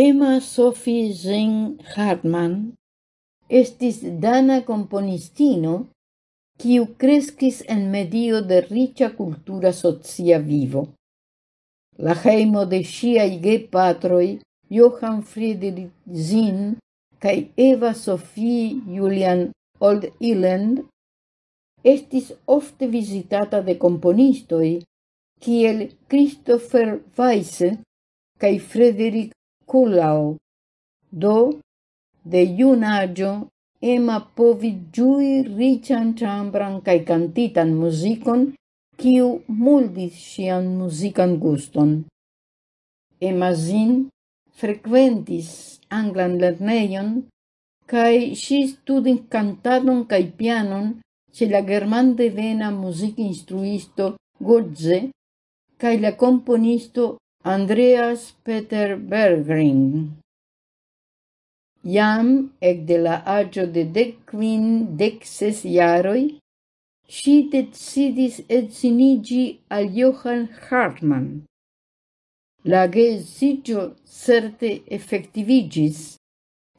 Emma Sophie Jean Hartmann estis dana componistino quiu crescis en medio de riĉa cultura socia vivo. La heimo de sciai ge patroi, Johann Friedrich Zinn cae Eva Sophie Julian Old Island estis ofte visitata de componistoi kiel Christopher Weisse cae Frederick culao. Do, de iunaggio, Emma povi giui rician chambran cae cantitan musicon, quiu muldis sian musican guston. Emma zin frequentis anglan lerneion, cae si studin cantadon cae pianon ce la german devena music instruisto Godze, cae la componisto Andreas Peter Bergring. Jam ec de la agio de decquin dexes iaroi, si decidis etsinigi al Johann Hartmann. La gesigio certe effectivigis,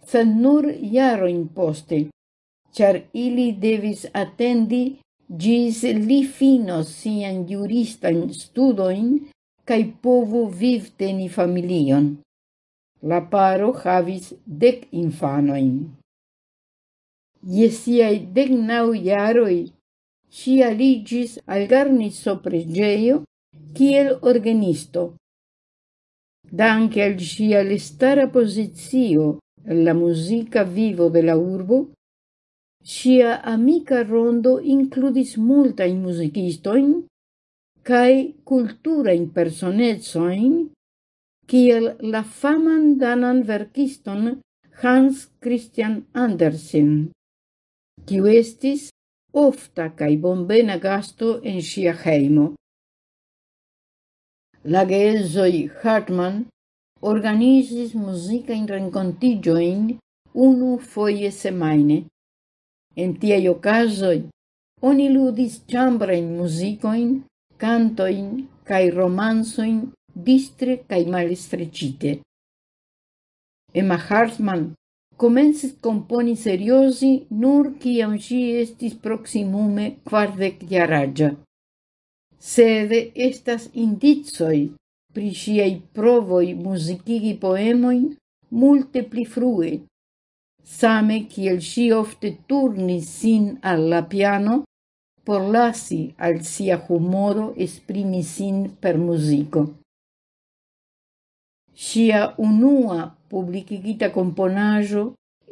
sed nur jaroin poste, char ili devis attendi gis li finos sian juristan studoin cae povu viv teni familion. La paro havis dec infanoin. Iesiai dec nau iaroi, si aligis al garnis sopregeio kiel organisto. Danke al sia lestara posizio la musica vivo de la urbo, sia amica rondo includis multa in musicistoin, cae culturain personetsoin, kiel la faman danan verkiston Hans Christian Andersen, kiu estis ofta cae bombena gasto en sia heimo. La geezoi Hartmann organizis musicain rencontigioin unu foie semaine. En tiei ocasoi oni ludis chambrain musicoin cantoin cae romansoin distre cae malestrecite. Emma Hartmann comences componi seriosi nur ciam si estis proximume quardec iaragia. Sede estas indizoi pri siei provoi musicigi poemoin multe pli frue, same kiel si ofte turnis sin alla piano por lasi al sia humoro esprimi sin per musico. Sia unua publicigita komponaĵo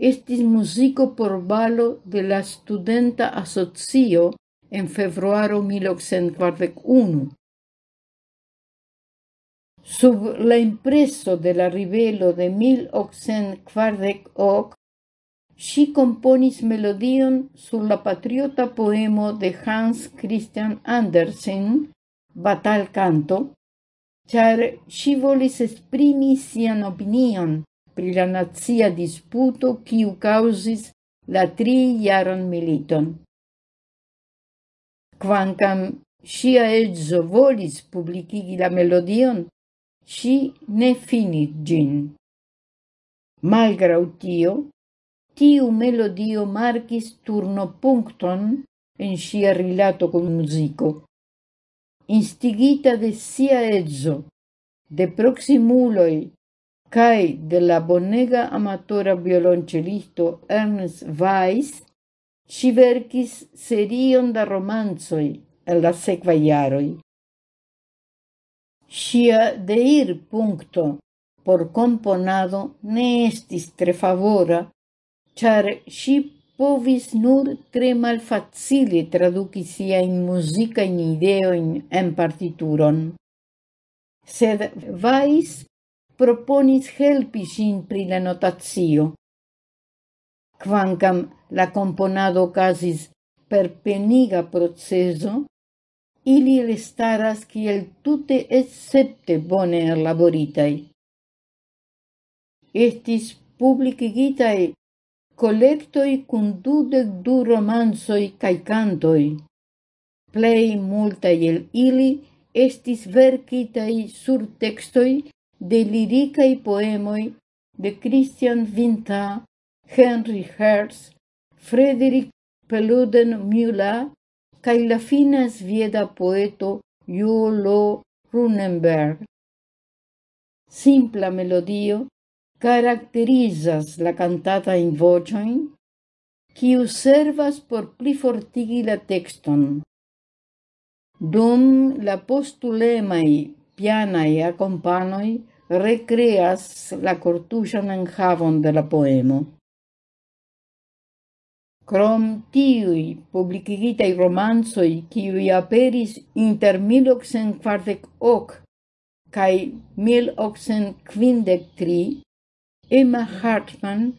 estis musico por balo de la Studenta Asocio en februaro 1841. Sub la impreso de la ribelo de 1848 Si componis melodion sur la patriota poemo de Hans Christian Andersen, Batal Canto, char si volis esprimi sian opinion pri la nazia disputo quiu causis la tri jaron militon. Quancam sia edzo volis publicigi la melodion, si ne finit gin. Malgrau tio, tiu melodio marcis turno puncton en sia rilato con musico. Instigita de sia edzo, de proximuloi, cae de la bonega amatora violoncelisto Ernst Weiss, si vercis serion da romanzoi en la sekvaj Sia Ŝia deir puncto por componado ne estis tre favora char si povis nur tre malfacile musica in ideo in, en partituron. Sed vais proponis helpi sin pri la notazio. Quancam la komponado casis per peniga proceso, ili restaras kiel tute excepte bone laboritai. Estis publicigitae collectoi cun dudec du romansoi cae cantoi. Plei multai el ili estis vercitai surtextoi de liricae poemoi de Christian Vinta, Henry Hertz, Frederick Peluden Müller cae la fina svieda poeto Jolo Runenberg. Simpla melodio caracterizas la cantata in vocioin, quiu servas por plifortigi la texton. Dum la postulemai pianai acompanoi recreas la cortusan enhavon de la poemo. Crom tiui publicigitai romanzoi quiui aperis inter 1848 cae 1853 Emma Hartmann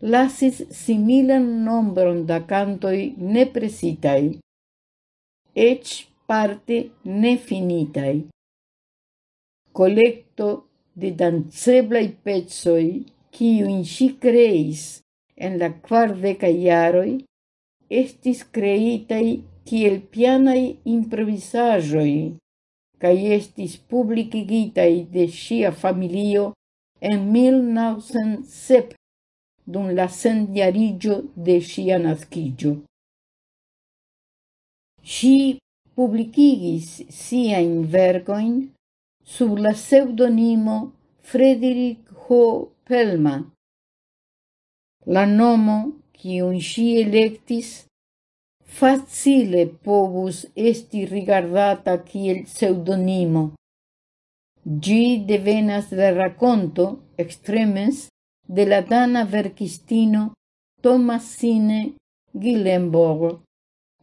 lasis similan nombron da cantoi nepresitai, ec parte nefinitai. Collecto de danceblai pezoi, ciuin si creis en la quardeca iaroi, estis creitai kiel pianai improvisajoi, cae estis publicigitai de sia familio en 1907 dum la sendiarigio de ŝia Si publicigis sia in vergoin sub la pseudonimo Frederick H. Pellman. La nomo kiun si electis facile povus esti rigardata kiel pseudonimo. Gi devenas de racconto, extremes, de la dana verkistino Thomasine Gillenborg,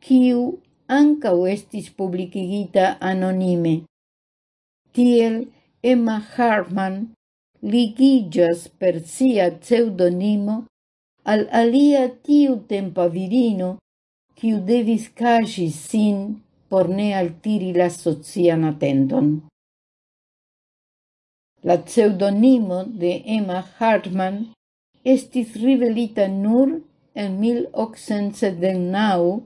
kiu ancau estis publicigita anonime. Tiel Emma Hartman ligigas per sia pseudonimo al alia tiu tempa virino quiu devis casi sin por ne altiri la socian atenton. La pseudonimo de Emma Hartmann estis rivelita nur en 1879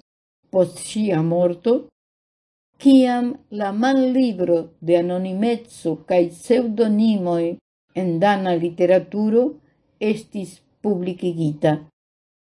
post sia morto, ciam la man libro de anonimezzo cae pseudonimoi en dana literaturo estis publicigita.